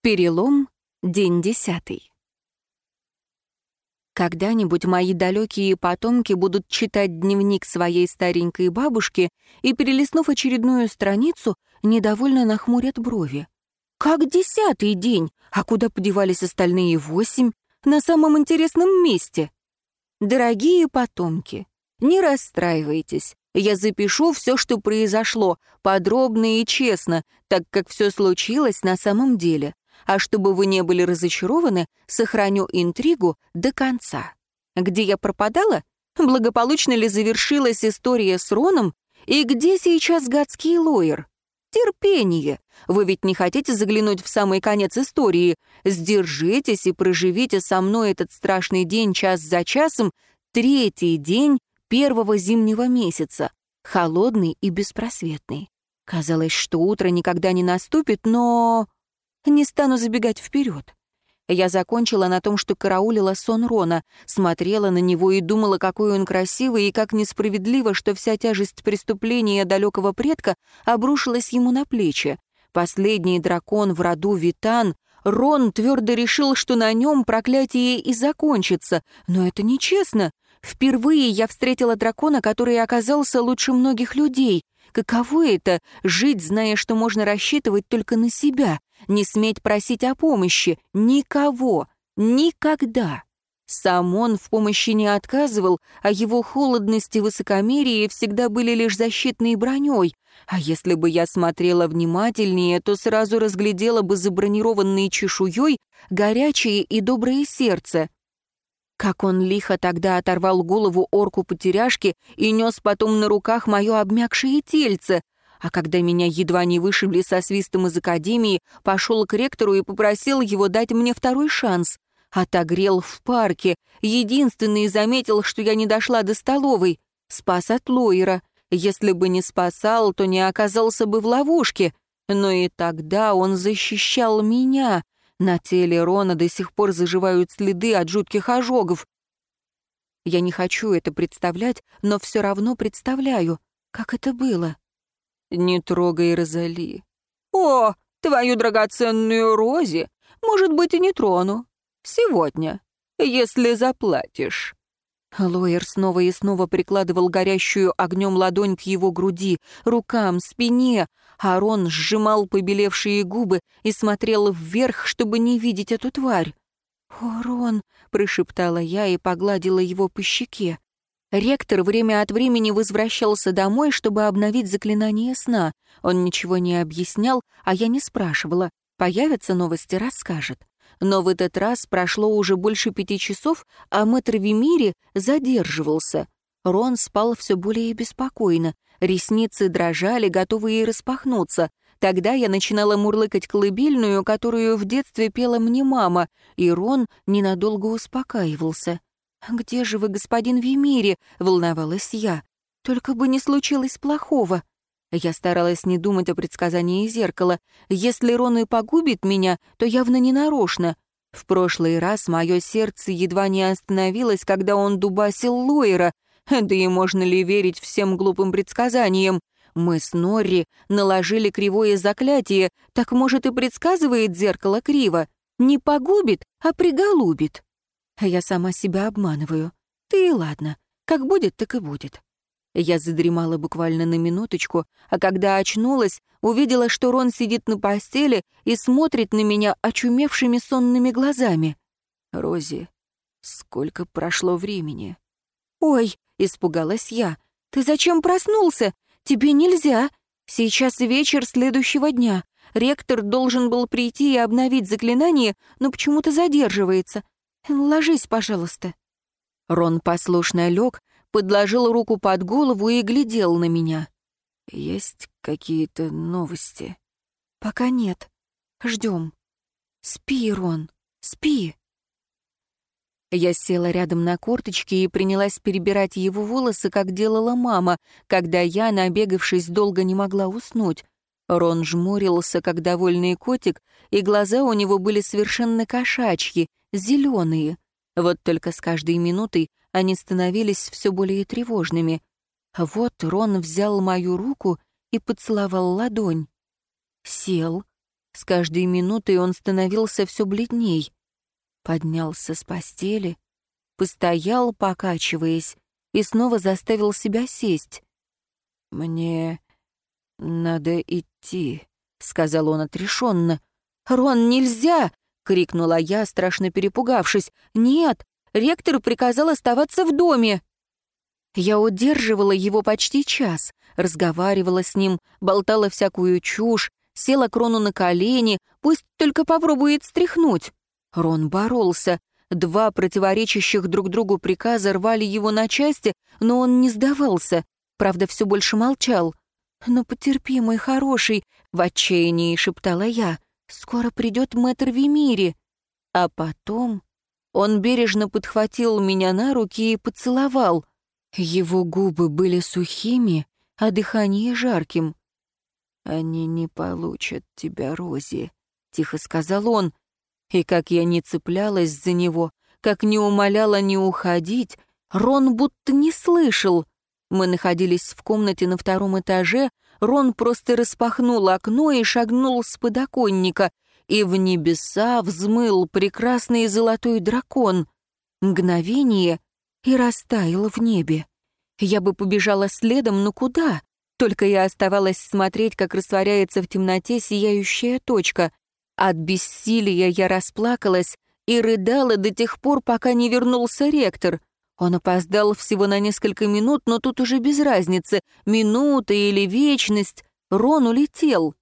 Перелом, день десятый. Когда-нибудь мои далекие потомки будут читать дневник своей старенькой бабушки и, перелистнув очередную страницу, недовольно нахмурят брови. «Как десятый день? А куда подевались остальные восемь? На самом интересном месте?» Дорогие потомки, не расстраивайтесь. Я запишу все, что произошло, подробно и честно, так как все случилось на самом деле а чтобы вы не были разочарованы, сохраню интригу до конца. Где я пропадала? Благополучно ли завершилась история с Роном? И где сейчас гадский лоер? Терпение. Вы ведь не хотите заглянуть в самый конец истории. Сдержитесь и проживите со мной этот страшный день час за часом, третий день первого зимнего месяца, холодный и беспросветный. Казалось, что утро никогда не наступит, но... Не стану забегать вперед. Я закончила на том, что караулила сон Рона, смотрела на него и думала, какой он красивый и как несправедливо, что вся тяжесть преступления далекого предка обрушилась ему на плечи. Последний дракон в роду Витан, Рон твердо решил, что на нем проклятие и закончится, но это нечестно. Впервые я встретила дракона, который оказался лучше многих людей. Каково это — жить, зная, что можно рассчитывать только на себя, не сметь просить о помощи, никого, никогда. Сам он в помощи не отказывал, а его холодность и высокомерие всегда были лишь защитной броней. А если бы я смотрела внимательнее, то сразу разглядела бы за бронированной чешуей горячее и доброе сердце. Как он лихо тогда оторвал голову орку-потеряшки и нес потом на руках мое обмякшее тельце, а когда меня едва не вышибли со свистом из академии, пошел к ректору и попросил его дать мне второй шанс. Отогрел в парке, единственный заметил, что я не дошла до столовой. Спас от Лойера. Если бы не спасал, то не оказался бы в ловушке. Но и тогда он защищал меня. На теле Рона до сих пор заживают следы от жутких ожогов. Я не хочу это представлять, но все равно представляю, как это было. «Не трогай Розали». «О, твою драгоценную Рози, может быть, и не трону. Сегодня, если заплатишь». Лоер снова и снова прикладывал горящую огнем ладонь к его груди, рукам, спине, а Рон сжимал побелевшие губы и смотрел вверх, чтобы не видеть эту тварь. «О, Рон!» — прошептала я и погладила его по щеке. Ректор время от времени возвращался домой, чтобы обновить заклинание сна. Он ничего не объяснял, а я не спрашивала. Появятся новости, расскажет. Но в этот раз прошло уже больше пяти часов, а мэтр Вимири задерживался. Рон спал все более беспокойно. Ресницы дрожали, готовые распахнуться. Тогда я начинала мурлыкать колыбельную, которую в детстве пела мне мама, и Рон ненадолго успокаивался. «Где же вы, господин Вимири?» — волновалась я. «Только бы не случилось плохого». Я старалась не думать о предсказании зеркала. Если Рон и погубит меня, то явно не нарочно. В прошлый раз мое сердце едва не остановилось, когда он дубасил Лойера. Да и можно ли верить всем глупым предсказаниям? Мы с Норри наложили кривое заклятие, так, может, и предсказывает зеркало криво. Не погубит, а приголубит. А я сама себя обманываю. Ты ладно, как будет, так и будет. Я задремала буквально на минуточку, а когда очнулась, увидела, что Рон сидит на постели и смотрит на меня очумевшими сонными глазами. «Рози, сколько прошло времени?» «Ой!» — испугалась я. «Ты зачем проснулся? Тебе нельзя. Сейчас вечер следующего дня. Ректор должен был прийти и обновить заклинание, но почему-то задерживается. «Ложись, пожалуйста». Рон послушно лег, подложил руку под голову и глядел на меня. «Есть какие-то новости?» «Пока нет. Ждем. Спи, Рон, спи». Я села рядом на корточки и принялась перебирать его волосы, как делала мама, когда я, набегавшись, долго не могла уснуть. Рон жмурился, как довольный котик, и глаза у него были совершенно кошачьи, зеленые. Вот только с каждой минутой они становились все более тревожными. Вот Рон взял мою руку и поцеловал ладонь. Сел, С каждой минутой он становился все бледней. Поднялся с постели, постоял, покачиваясь, и снова заставил себя сесть. «Мне надо идти», — сказал он отрешенно. «Рон, нельзя!» — крикнула я, страшно перепугавшись. «Нет, ректор приказал оставаться в доме». Я удерживала его почти час, разговаривала с ним, болтала всякую чушь, села крону на колени, пусть только попробует стряхнуть. Рон боролся. Два противоречащих друг другу приказа рвали его на части, но он не сдавался. Правда, все больше молчал. «Но потерпи, мой хороший», — в отчаянии шептала я. «Скоро придет мэтр Вимири». А потом он бережно подхватил меня на руки и поцеловал. Его губы были сухими, а дыхание жарким. «Они не получат тебя, Рози», — тихо сказал он. И как я не цеплялась за него, как не умоляла не уходить, Рон будто не слышал. Мы находились в комнате на втором этаже, Рон просто распахнул окно и шагнул с подоконника, и в небеса взмыл прекрасный золотой дракон. Мгновение и растаял в небе. Я бы побежала следом, но куда? Только я оставалась смотреть, как растворяется в темноте сияющая точка. От бессилия я расплакалась и рыдала до тех пор, пока не вернулся ректор. Он опоздал всего на несколько минут, но тут уже без разницы, минута или вечность. Рон улетел.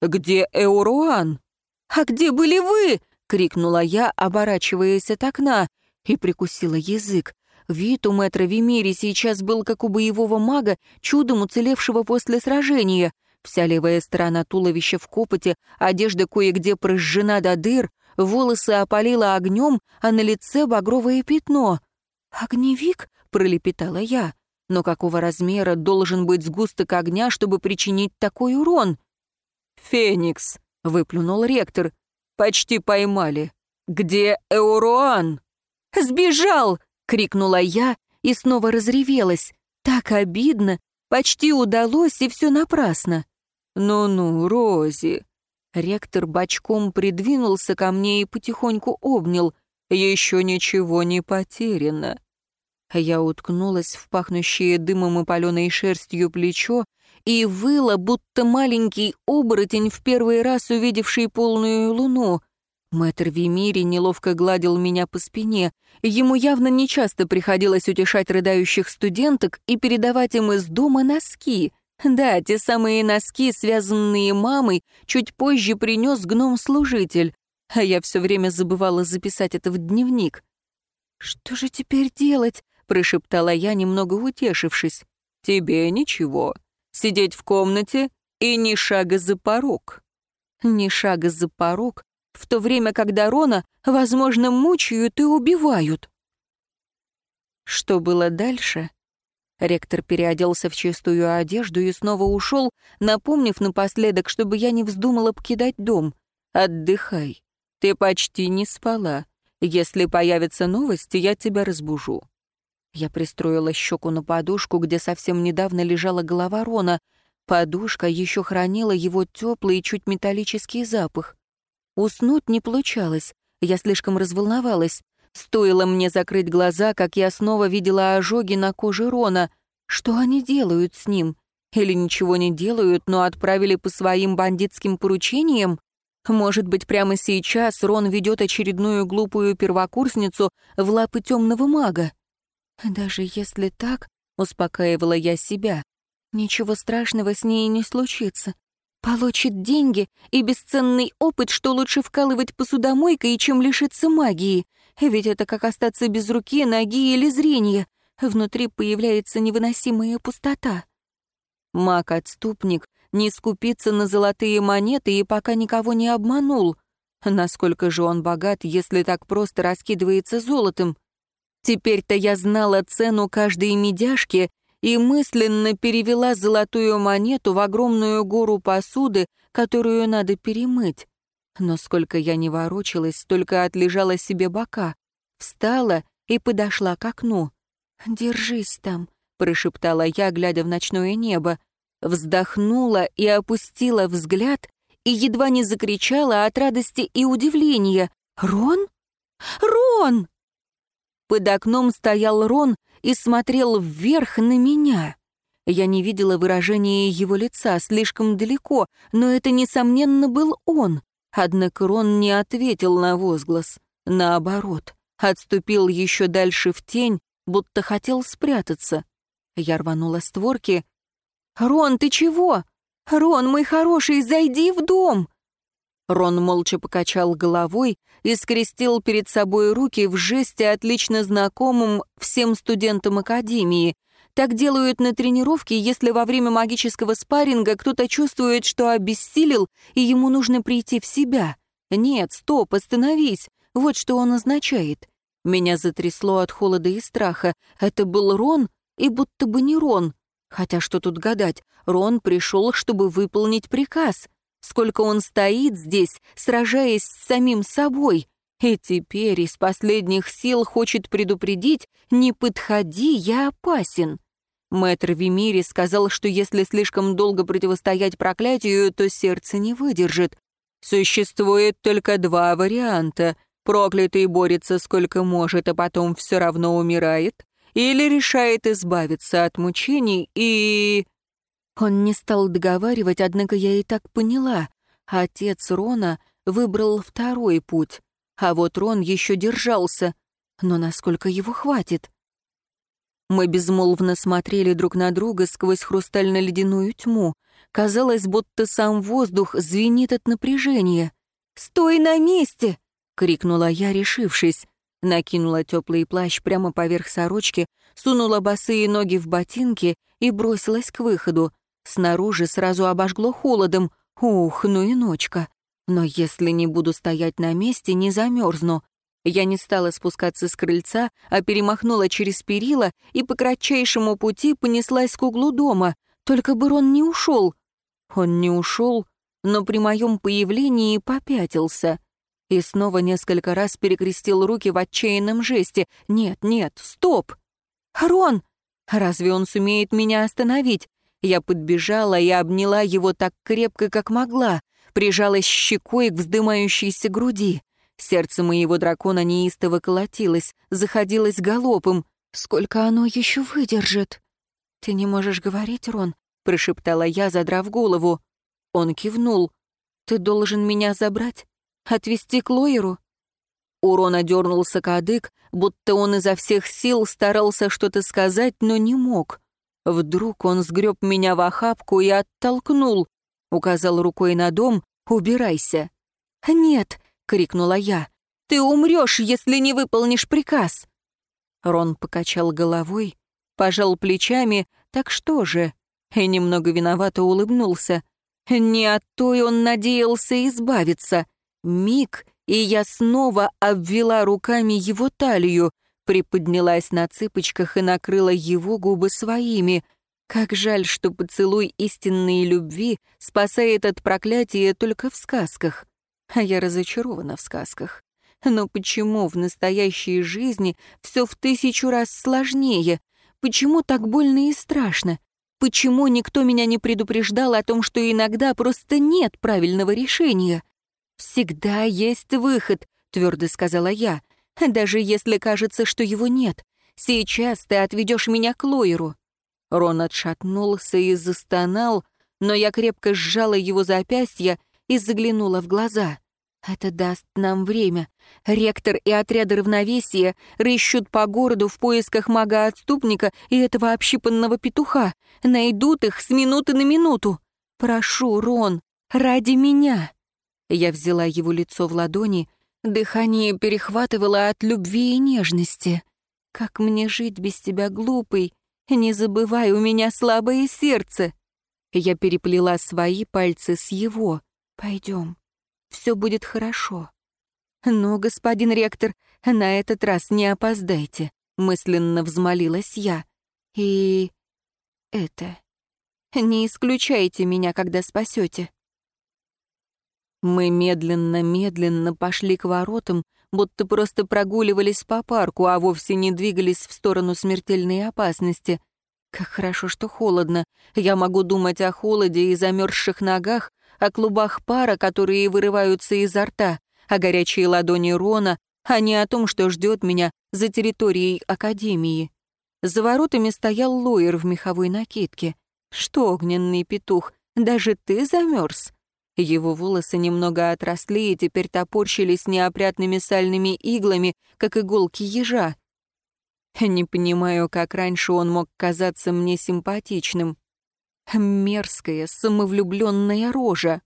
«Где Эуруан?» «А где были вы?» — крикнула я, оборачиваясь от окна, и прикусила язык. Вид у мэтра Вимири сейчас был как у боевого мага, чудом уцелевшего после сражения. Вся левая сторона туловища в копоте, одежда кое-где прожжена до дыр, волосы опалило огнем, а на лице багровое пятно. «Огневик?» — пролепетала я. «Но какого размера должен быть сгусток огня, чтобы причинить такой урон?» «Феникс», — выплюнул ректор. «Почти поймали. Где Эуруан?» «Сбежал!» — крикнула я и снова разревелась. «Так обидно! Почти удалось, и все напрасно!» «Ну-ну, Рози!» Ректор бочком придвинулся ко мне и потихоньку обнял. «Еще ничего не потеряно». Я уткнулась в пахнущее дымом и паленой шерстью плечо и выла, будто маленький оборотень, в первый раз увидевший полную луну. Мэтр Вимири неловко гладил меня по спине. Ему явно нечасто приходилось утешать рыдающих студенток и передавать им из дома носки. Да, те самые носки, связанные мамой, чуть позже принес гном-служитель. А я все время забывала записать это в дневник. «Что же теперь делать?» — прошептала я, немного утешившись. «Тебе ничего. Сидеть в комнате и ни шага за порог». Ни шага за порог, в то время, когда Рона, возможно, мучают и убивают. Что было дальше? Ректор переоделся в чистую одежду и снова ушел, напомнив напоследок, чтобы я не вздумала покидать дом. «Отдыхай. Ты почти не спала. Если появятся новости, я тебя разбужу». Я пристроила щеку на подушку, где совсем недавно лежала голова Рона. Подушка еще хранила его теплый, чуть металлический запах. Уснуть не получалось, я слишком разволновалась. Стоило мне закрыть глаза, как я снова видела ожоги на коже Рона. Что они делают с ним? Или ничего не делают, но отправили по своим бандитским поручениям? Может быть, прямо сейчас Рон ведет очередную глупую первокурсницу в лапы темного мага? Даже если так, успокаивала я себя, ничего страшного с ней не случится. Получит деньги и бесценный опыт, что лучше вкалывать посудомойкой, чем лишиться магии. Ведь это как остаться без руки, ноги или зрения. Внутри появляется невыносимая пустота. Маг-отступник не скупится на золотые монеты и пока никого не обманул. Насколько же он богат, если так просто раскидывается золотом? Теперь-то я знала цену каждой медяшки и мысленно перевела золотую монету в огромную гору посуды, которую надо перемыть. Но сколько я не ворочалась, столько отлежала себе бока. Встала и подошла к окну. «Держись там», — прошептала я, глядя в ночное небо. Вздохнула и опустила взгляд, и едва не закричала от радости и удивления. «Рон? Рон!» Под окном стоял Рон и смотрел вверх на меня. Я не видела выражения его лица слишком далеко, но это, несомненно, был он. Однако Рон не ответил на возглас. Наоборот, отступил еще дальше в тень, будто хотел спрятаться. Я рванула створки. «Рон, ты чего? Рон, мой хороший, зайди в дом!» Рон молча покачал головой и скрестил перед собой руки в жесте, отлично знакомым всем студентам Академии. Так делают на тренировке, если во время магического спарринга кто-то чувствует, что обессилел, и ему нужно прийти в себя. Нет, стоп, остановись. Вот что он означает. Меня затрясло от холода и страха. Это был Рон и будто бы не Рон. Хотя что тут гадать, Рон пришел, чтобы выполнить приказ — сколько он стоит здесь, сражаясь с самим собой, и теперь из последних сил хочет предупредить «не подходи, я опасен». Мэтр Вимири сказал, что если слишком долго противостоять проклятию, то сердце не выдержит. Существует только два варианта. Проклятый борется сколько может, а потом все равно умирает, или решает избавиться от мучений и... Он не стал договаривать, однако я и так поняла. Отец Рона выбрал второй путь, а вот Рон еще держался. Но насколько его хватит? Мы безмолвно смотрели друг на друга сквозь хрустально-ледяную тьму. Казалось, будто сам воздух звенит от напряжения. «Стой на месте!» — крикнула я, решившись. Накинула теплый плащ прямо поверх сорочки, сунула босые ноги в ботинки и бросилась к выходу. Снаружи сразу обожгло холодом. Ух, ну и ночка. Но если не буду стоять на месте, не замерзну. Я не стала спускаться с крыльца, а перемахнула через перила и по кратчайшему пути понеслась к углу дома. Только бы Рон не ушел. Он не ушел, но при моем появлении попятился. И снова несколько раз перекрестил руки в отчаянном жесте. «Нет, нет, стоп!» «Рон!» Разве он сумеет меня остановить? Я подбежала и обняла его так крепко, как могла, прижалась щекой к вздымающейся груди. Сердце моего дракона неистово колотилось, заходилось галопом. Сколько оно еще выдержит? «Ты не можешь говорить, Рон?» — прошептала я, задрав голову. Он кивнул. «Ты должен меня забрать? Отвезти к Лоеру?» У Рона дернулся кадык, будто он изо всех сил старался что-то сказать, но не мог. Вдруг он сгреб меня в охапку и оттолкнул. Указал рукой на дом «Убирайся». «Нет!» — крикнула я. «Ты умрешь, если не выполнишь приказ!» Рон покачал головой, пожал плечами, так что же? И немного виновато улыбнулся. Не от той он надеялся избавиться. Миг, и я снова обвела руками его талию, приподнялась на цыпочках и накрыла его губы своими. Как жаль, что поцелуй истинной любви спасает от проклятия только в сказках. А я разочарована в сказках. Но почему в настоящей жизни все в тысячу раз сложнее? Почему так больно и страшно? Почему никто меня не предупреждал о том, что иногда просто нет правильного решения? «Всегда есть выход», — твердо сказала я даже если кажется, что его нет. Сейчас ты отведешь меня к Лойеру». Рон отшатнулся и застонал, но я крепко сжала его запястье и заглянула в глаза. «Это даст нам время. Ректор и отряды равновесия рыщут по городу в поисках мага-отступника и этого общипанного петуха. Найдут их с минуты на минуту. Прошу, Рон, ради меня». Я взяла его лицо в ладони Дыхание перехватывало от любви и нежности. «Как мне жить без тебя, глупый? Не забывай, у меня слабое сердце!» Я переплела свои пальцы с его. «Пойдем, все будет хорошо». «Ну, господин ректор, на этот раз не опоздайте», — мысленно взмолилась я. «И... это... Не исключайте меня, когда спасете. Мы медленно-медленно пошли к воротам, будто просто прогуливались по парку, а вовсе не двигались в сторону смертельной опасности. Как хорошо, что холодно. Я могу думать о холоде и замерзших ногах, о клубах пара, которые вырываются изо рта, о горячей ладони Рона, а не о том, что ждет меня за территорией Академии. За воротами стоял Лоер в меховой накидке. Что, огненный петух, даже ты замерз? Его волосы немного отросли и теперь топорщились неопрятными сальными иглами, как иголки ежа. Не понимаю, как раньше он мог казаться мне симпатичным. Мерзкая, самовлюбленная рожа.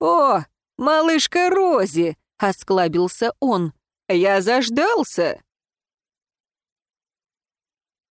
«О, малышка Рози!» — осклабился он. «Я заждался!»